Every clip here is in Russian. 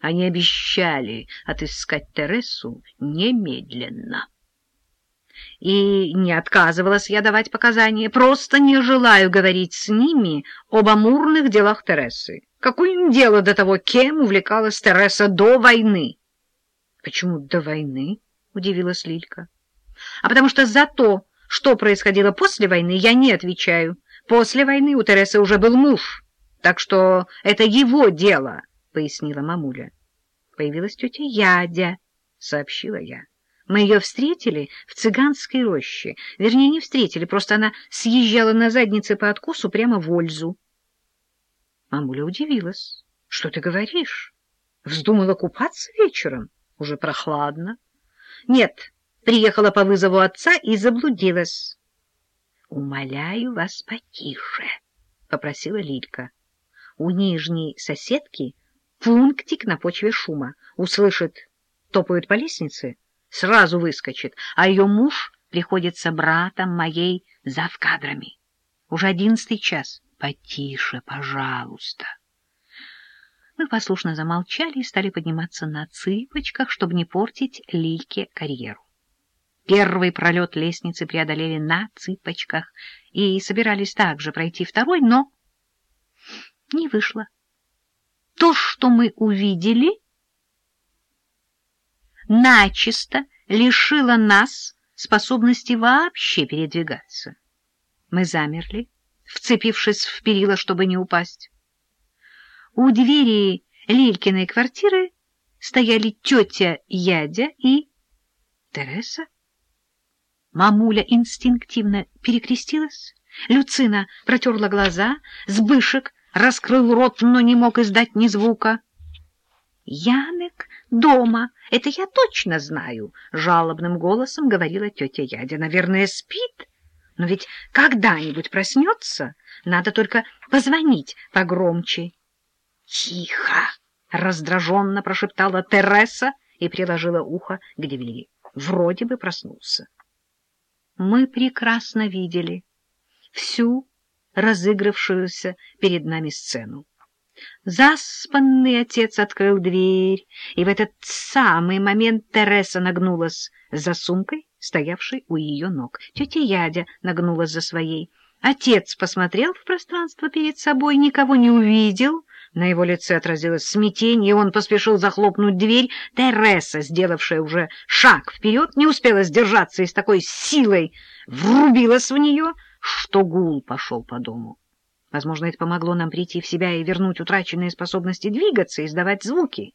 Они обещали отыскать Тересу немедленно. И не отказывалась я давать показания, просто не желаю говорить с ними об амурных делах Тересы. Какое им дело до того, кем увлекалась Тереса до войны? — Почему до войны? — удивилась Лилька. — А потому что за то, что происходило после войны, я не отвечаю. После войны у Тересы уже был муж, так что это его дело, — пояснила мамуля. Появилась тетя Ядя, — сообщила я. Мы ее встретили в цыганской роще. Вернее, не встретили, просто она съезжала на заднице по откосу прямо в Ользу. Мамуля удивилась. — Что ты говоришь? Вздумала купаться вечером? Уже прохладно. — Нет, приехала по вызову отца и заблудилась. — Умоляю вас потише, — попросила Лилька. У нижней соседки пунктик на почве шума. Услышит, топают по лестнице — сразу выскочит, а ее муж приходится братом моей завкадрами. Уже одиннадцатый час. Потише, пожалуйста. Мы послушно замолчали и стали подниматься на цыпочках, чтобы не портить Лильке карьеру. Первый пролет лестницы преодолели на цыпочках и собирались также пройти второй, но не вышло. То, что мы увидели начисто лишила нас способности вообще передвигаться. Мы замерли, вцепившись в перила, чтобы не упасть. У двери Лилькиной квартиры стояли тетя Ядя и Тереса. Мамуля инстинктивно перекрестилась, Люцина протерла глаза, Сбышек раскрыл рот, но не мог издать ни звука. Янек дома, это я точно знаю, — жалобным голосом говорила тетя Ядя. Наверное, спит, но ведь когда-нибудь проснется, надо только позвонить погромче. — Тихо! — раздраженно прошептала Тереса и приложила ухо к двери. Вроде бы проснулся. Мы прекрасно видели всю разыгравшуюся перед нами сцену. Заспанный отец открыл дверь, и в этот самый момент Тереса нагнулась за сумкой, стоявшей у ее ног. Тетя Ядя нагнулась за своей. Отец посмотрел в пространство перед собой, никого не увидел. На его лице отразилось смятение, и он поспешил захлопнуть дверь. Тереса, сделавшая уже шаг вперед, не успела сдержаться и с такой силой врубилась в нее, что гул пошел по дому. Возможно, это помогло нам прийти в себя и вернуть утраченные способности двигаться и издавать звуки.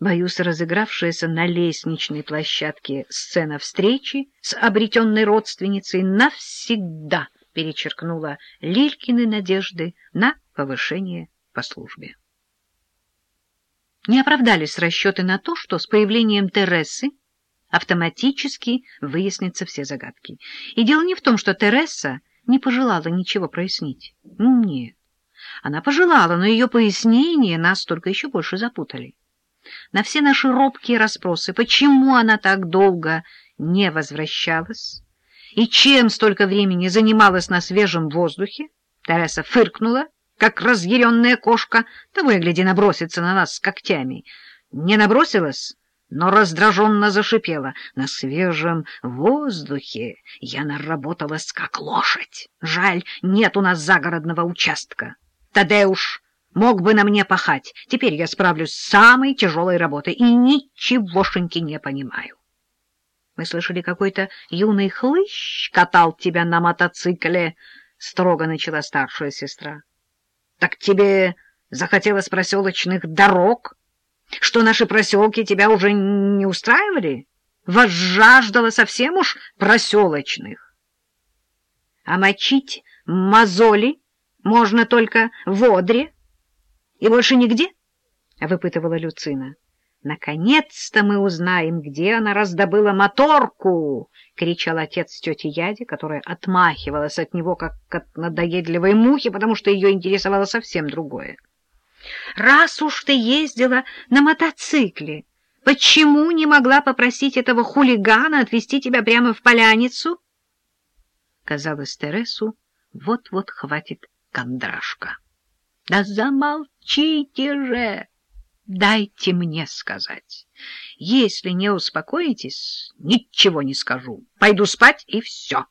Боюсь, разыгравшаяся на лестничной площадке сцена встречи с обретенной родственницей навсегда перечеркнула Лилькины надежды на повышение по службе. Не оправдались расчеты на то, что с появлением Тересы автоматически выяснятся все загадки. И дело не в том, что Тереса не пожелала ничего прояснить. Ну, нет. Она пожелала, но ее пояснения нас только еще больше запутали. На все наши робкие расспросы, почему она так долго не возвращалась и чем столько времени занималась на свежем воздухе, Тереса фыркнула, как разъяренная кошка, того и гляди набросится на нас с когтями. Не набросилась, но раздраженно зашипела. На свежем воздухе я наработалась как лошадь. Жаль, нет у нас загородного участка. Тадеуш мог бы на мне пахать. Теперь я справлюсь с самой тяжелой работой и ничегошеньки не понимаю. Мы слышали, какой-то юный хлыщ катал тебя на мотоцикле, — строго начала старшая сестра. — Так тебе захотелось проселочных дорог? — что наши проселки тебя уже не устраивали? Возжаждала совсем уж проселочных. А мочить мозоли можно только в Одре и больше нигде? — выпытывала Люцина. — Наконец-то мы узнаем, где она раздобыла моторку! — кричал отец тети Яди, которая отмахивалась от него, как от надоедливой мухи, потому что ее интересовало совсем другое. Раз уж ты ездила на мотоцикле, почему не могла попросить этого хулигана отвезти тебя прямо в поляницу? Казалось, Тересу вот-вот хватит кондрашка. — Да замолчите же! Дайте мне сказать. Если не успокоитесь, ничего не скажу. Пойду спать, и все.